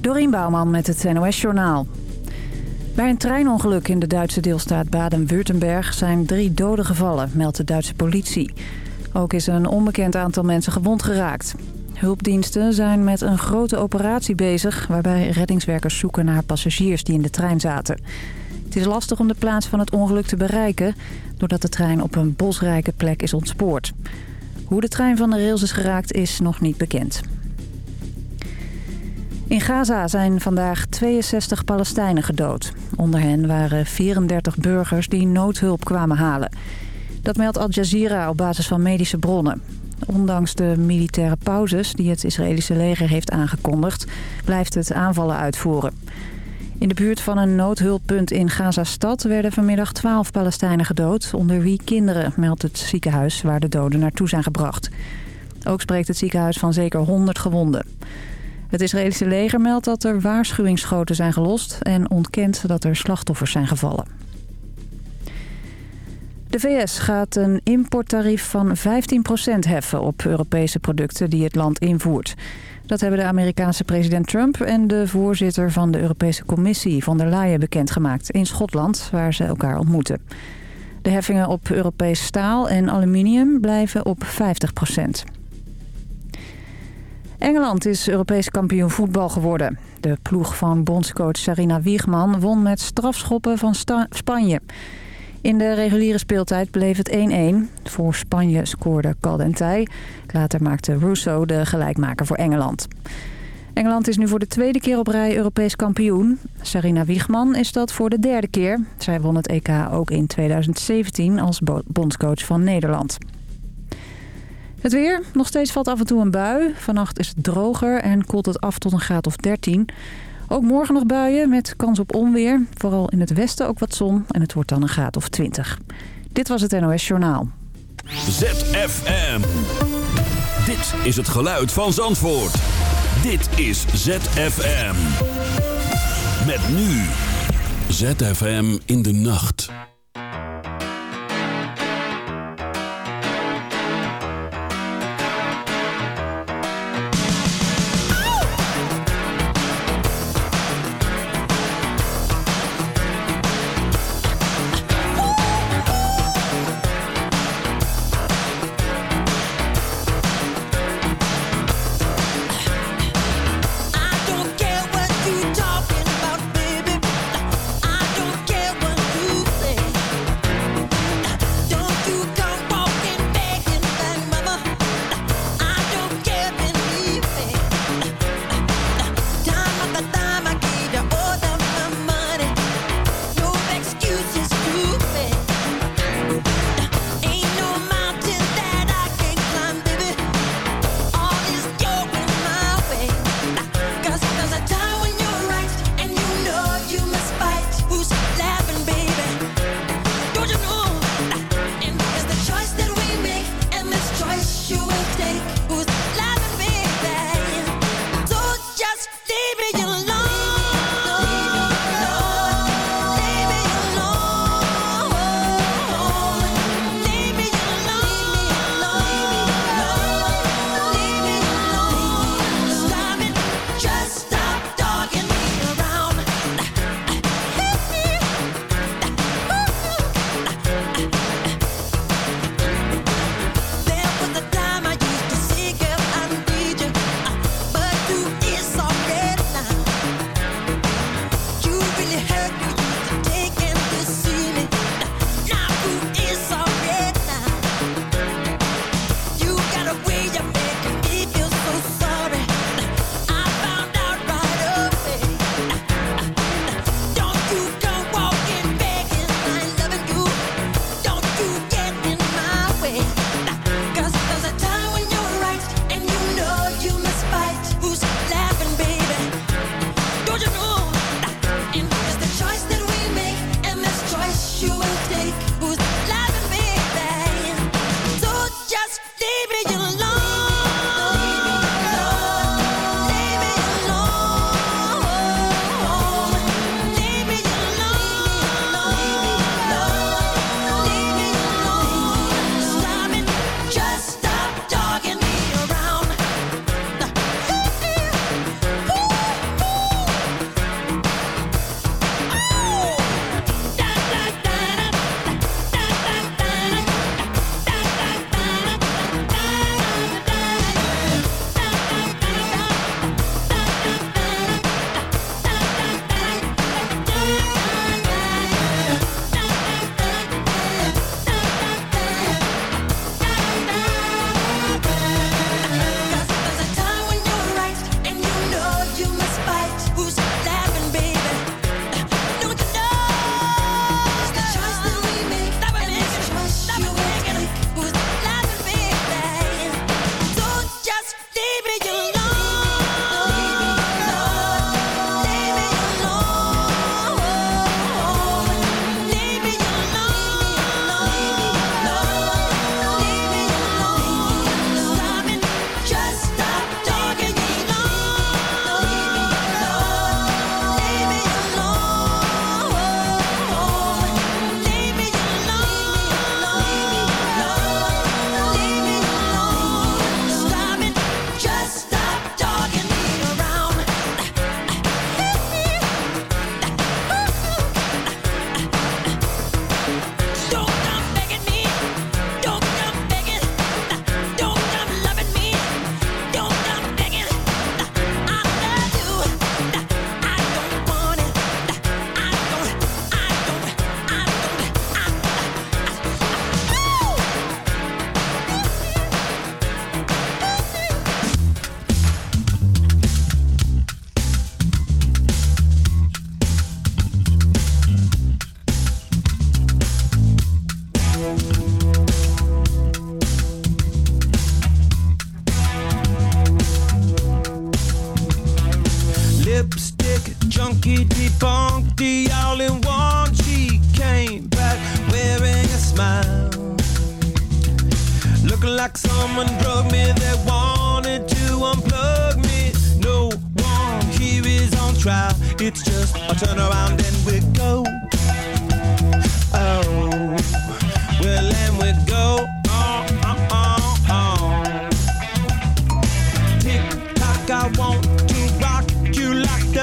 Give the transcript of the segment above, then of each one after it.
Dorien Bouwman met het NOS Journaal. Bij een treinongeluk in de Duitse deelstaat Baden-Württemberg zijn drie doden gevallen, meldt de Duitse politie. Ook is een onbekend aantal mensen gewond geraakt. Hulpdiensten zijn met een grote operatie bezig... waarbij reddingswerkers zoeken naar passagiers die in de trein zaten. Het is lastig om de plaats van het ongeluk te bereiken... doordat de trein op een bosrijke plek is ontspoord. Hoe de trein van de rails is geraakt is nog niet bekend. In Gaza zijn vandaag 62 Palestijnen gedood. Onder hen waren 34 burgers die noodhulp kwamen halen. Dat meldt Al Jazeera op basis van medische bronnen. Ondanks de militaire pauzes die het Israëlische leger heeft aangekondigd... blijft het aanvallen uitvoeren. In de buurt van een noodhulppunt in Gaza-stad werden vanmiddag 12 Palestijnen gedood... onder wie kinderen, meldt het ziekenhuis waar de doden naartoe zijn gebracht. Ook spreekt het ziekenhuis van zeker 100 gewonden. Het Israëlische leger meldt dat er waarschuwingsschoten zijn gelost... en ontkent dat er slachtoffers zijn gevallen. De VS gaat een importtarief van 15% heffen op Europese producten die het land invoert. Dat hebben de Amerikaanse president Trump en de voorzitter van de Europese Commissie von der Leyen bekendgemaakt in Schotland, waar ze elkaar ontmoeten. De heffingen op Europees staal en aluminium blijven op 50%. Engeland is Europees kampioen voetbal geworden. De ploeg van bondscoach Sarina Wiegman won met strafschoppen van Spanje. In de reguliere speeltijd bleef het 1-1. Voor Spanje scoorde Caldentij. Later maakte Russo de gelijkmaker voor Engeland. Engeland is nu voor de tweede keer op rij Europees kampioen. Sarina Wiegman is dat voor de derde keer. Zij won het EK ook in 2017 als bondscoach van Nederland. Het weer. Nog steeds valt af en toe een bui. Vannacht is het droger en koelt het af tot een graad of 13. Ook morgen nog buien met kans op onweer. Vooral in het westen ook wat zon en het wordt dan een graad of 20. Dit was het NOS Journaal. ZFM. Dit is het geluid van Zandvoort. Dit is ZFM. Met nu. ZFM in de nacht.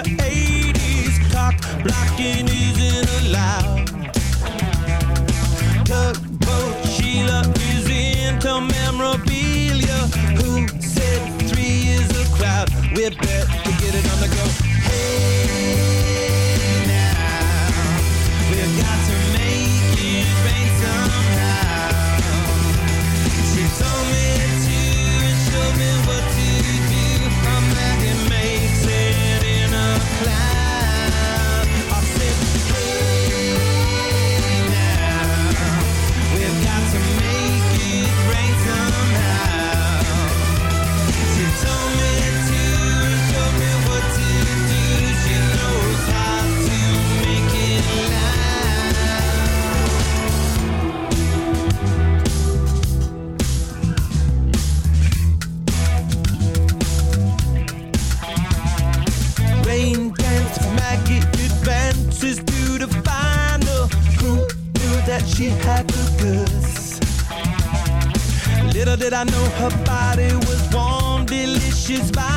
the 80s. Cock blocking isn't allowed. Tugboat Sheila is into memorabilia. Who said three is a crowd? We're better. inspired.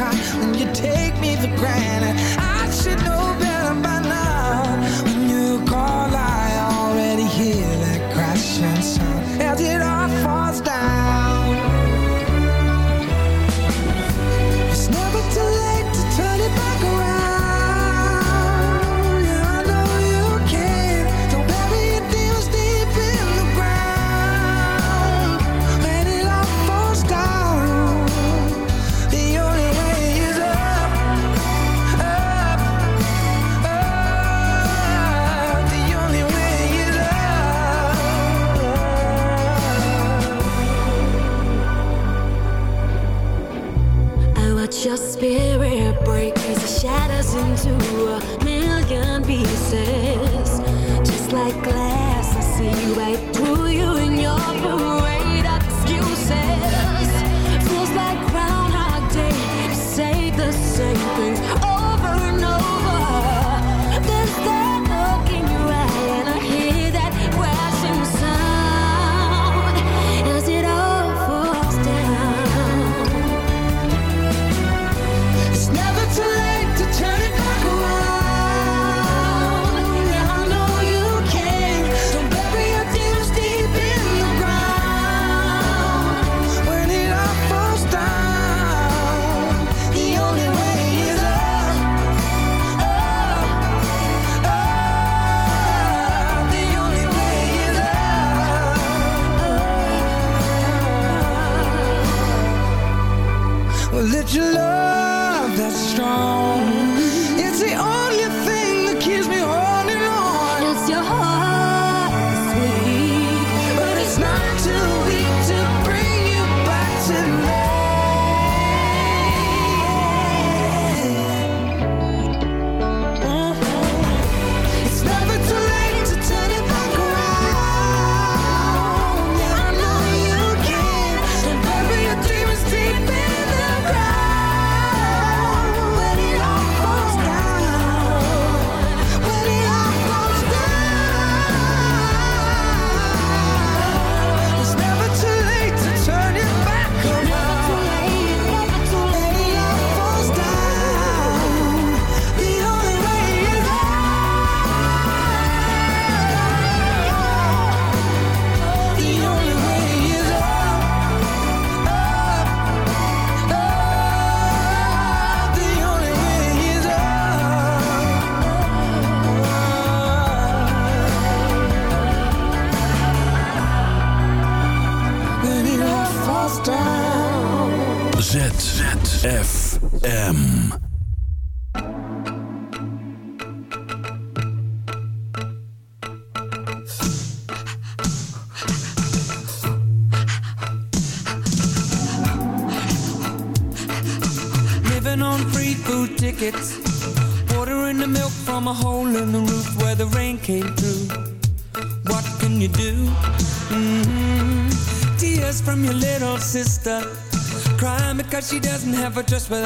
try when you take me for granted. I should know better by now.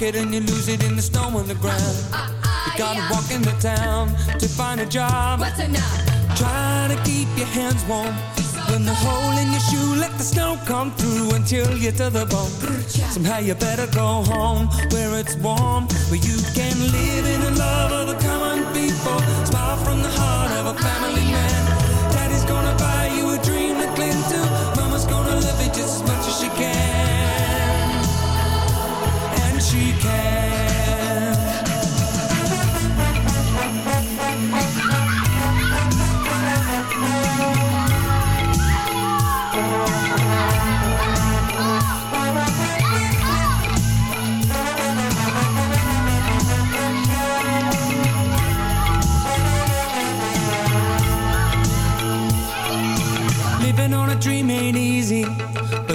pocket and you lose it in the snow on the ground. Uh, uh, uh, you gotta yeah. walk the town to find a job. What's enough? Trying to keep your hands warm. When the hole in your shoe, let the snow come through until you're to the bone. Somehow you better go home where it's warm, where you can live in the love of the common people. Smile from the heart of a family man.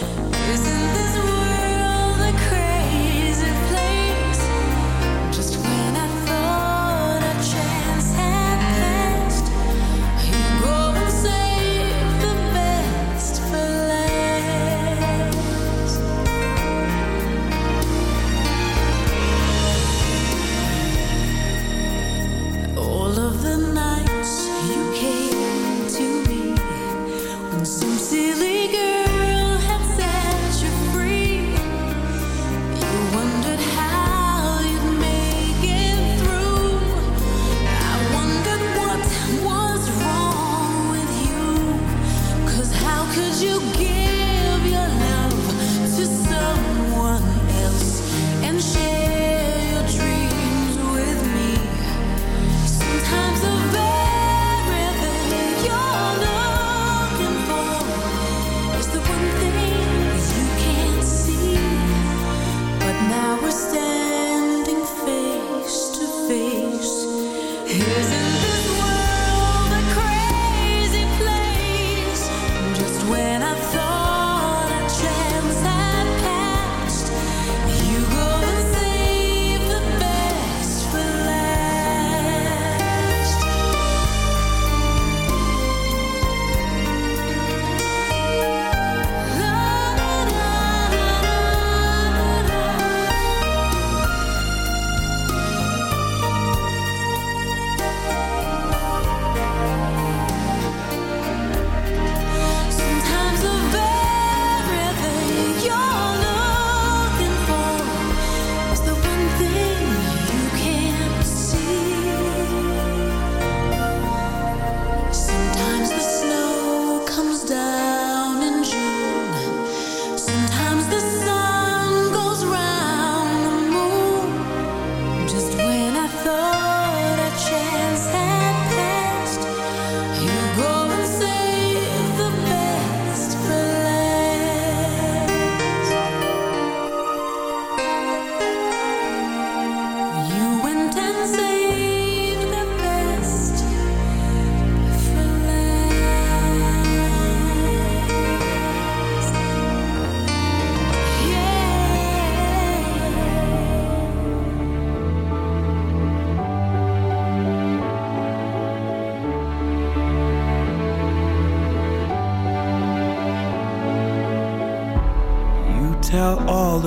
Yeah.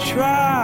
try.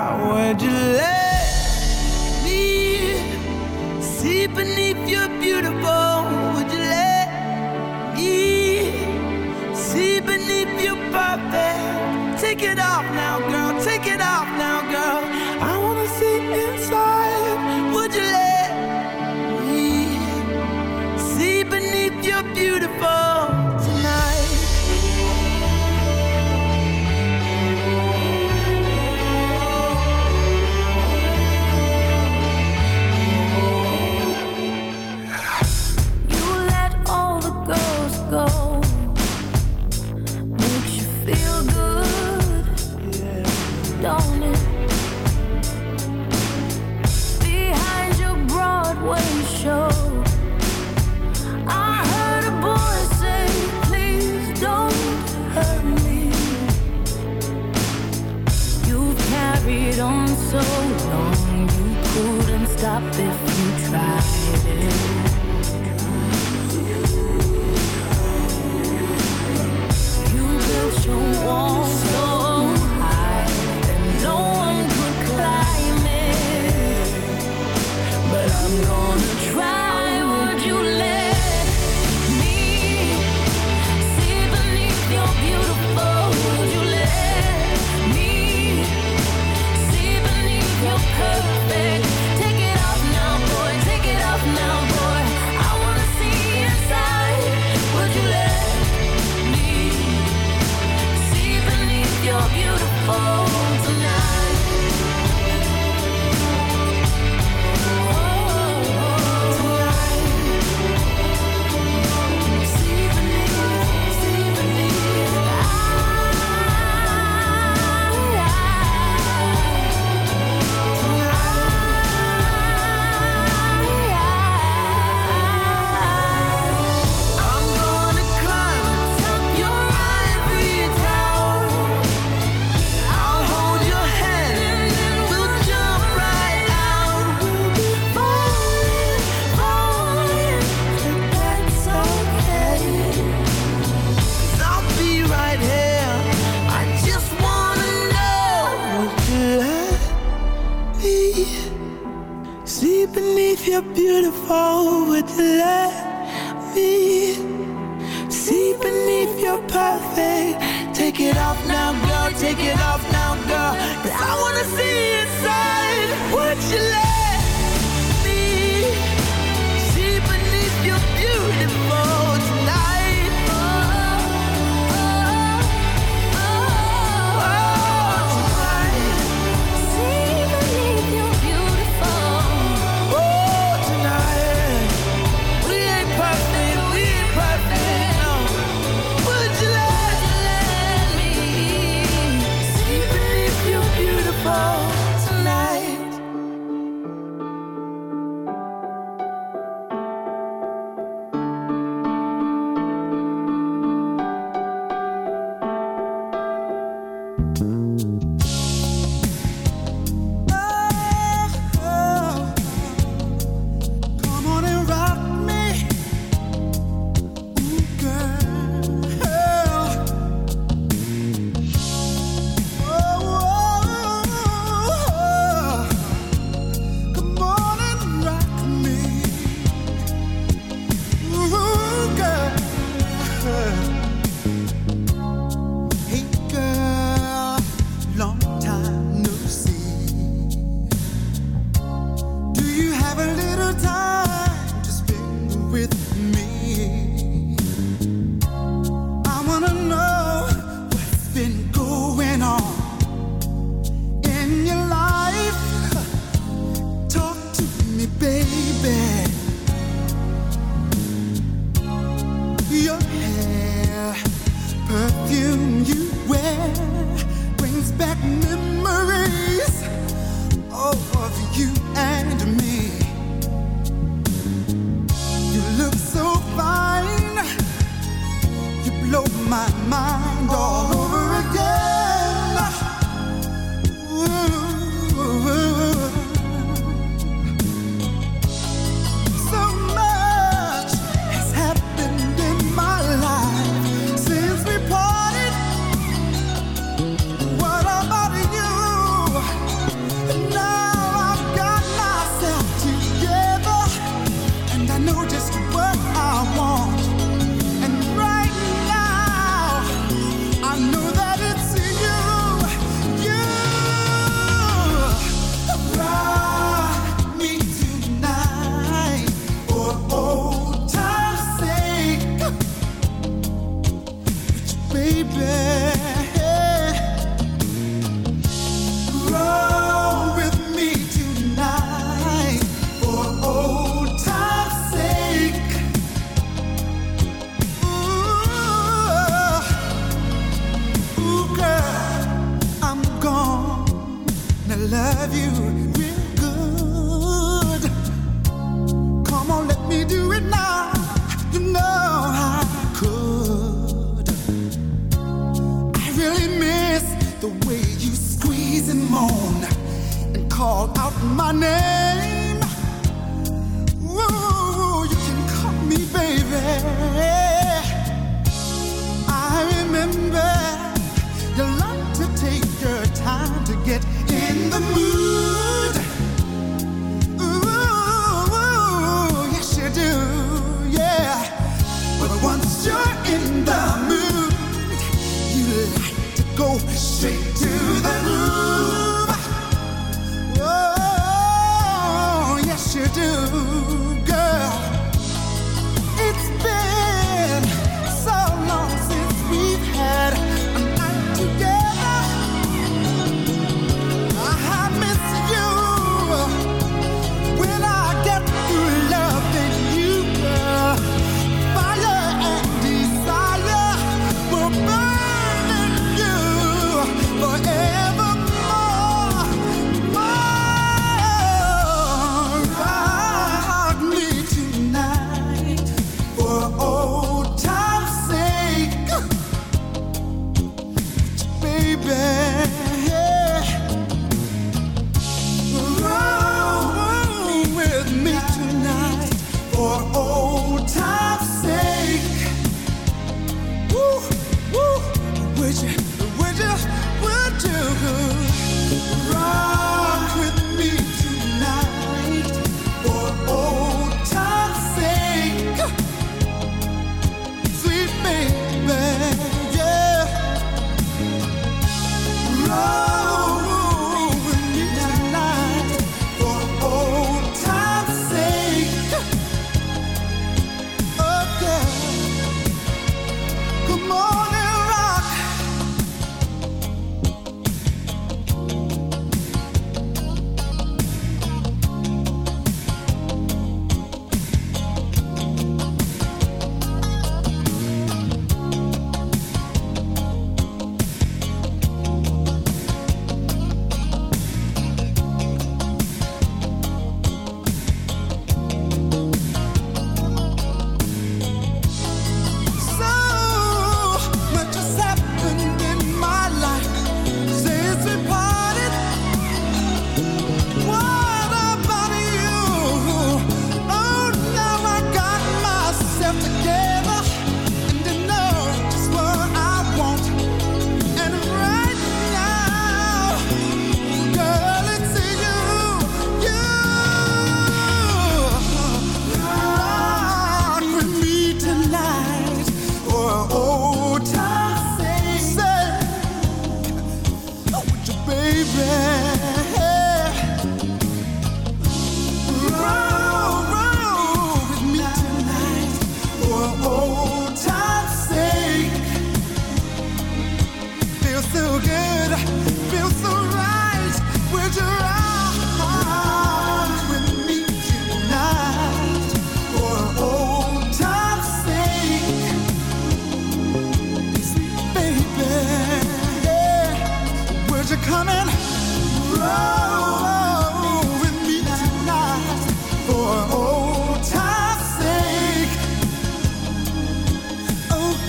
My name.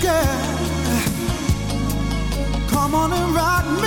girl. Come on and rock me.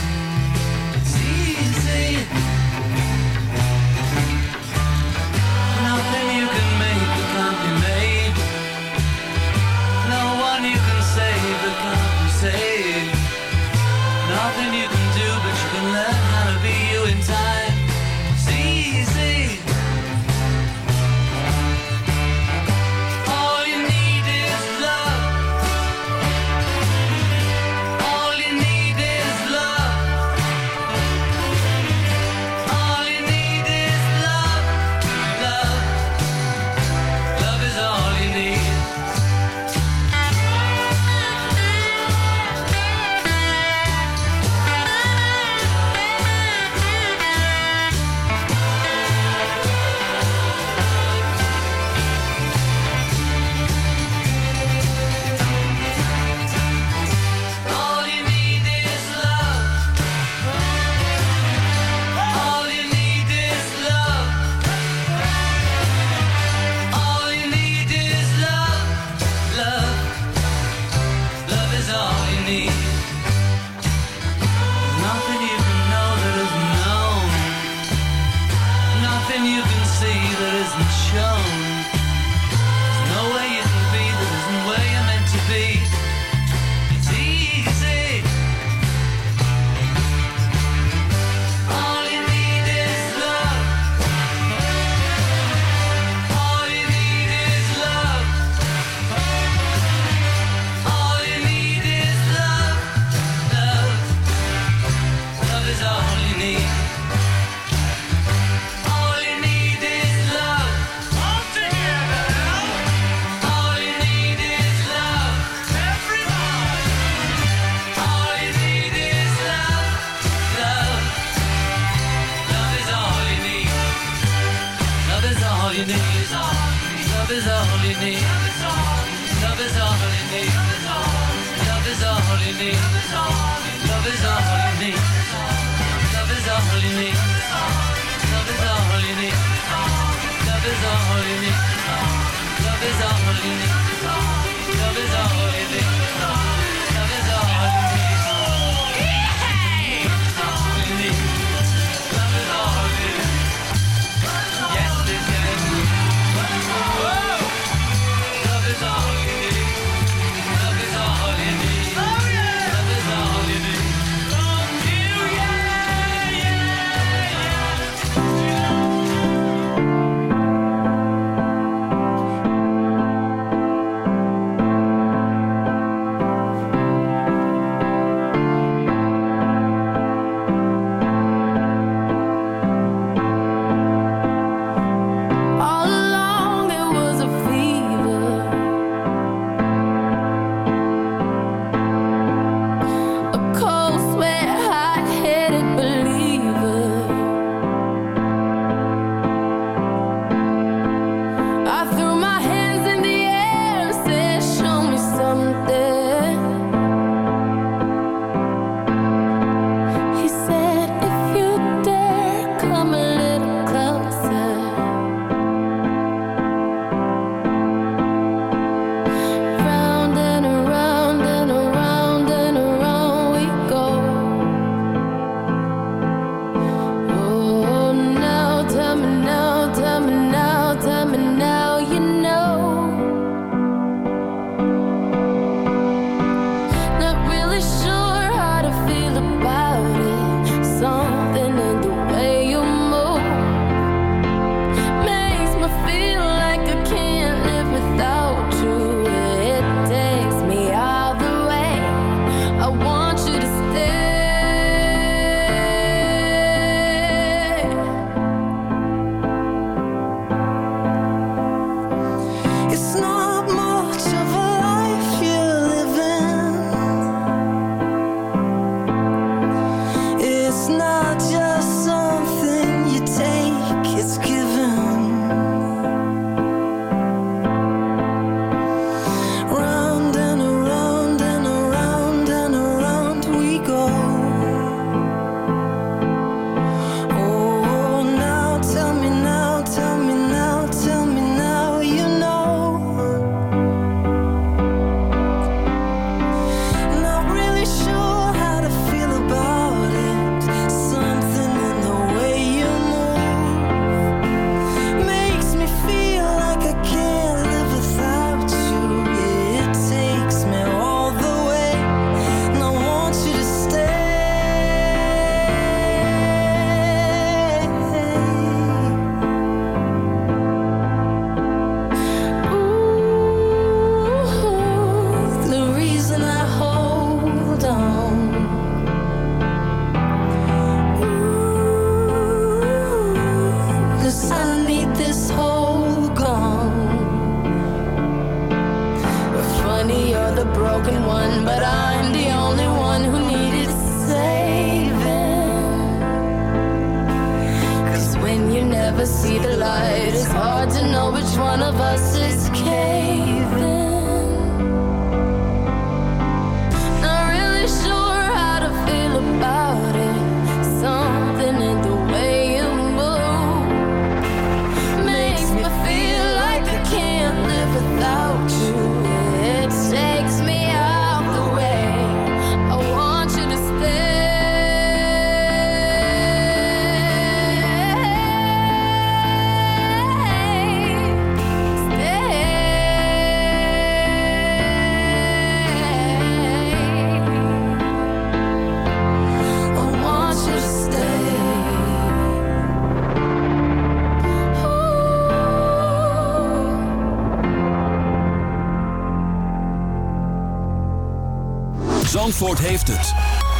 Heeft het.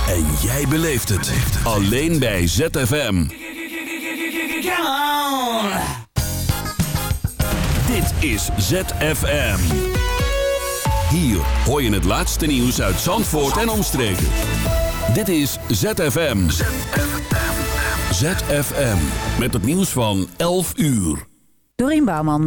En jij beleeft het. Alleen bij ZFM. Dit is ZFM. Hier hoor je het laatste nieuws uit Zandvoort en omstreken. Dit is ZFM. ZFM. Met het nieuws van 11 uur. Dorien Bouwman.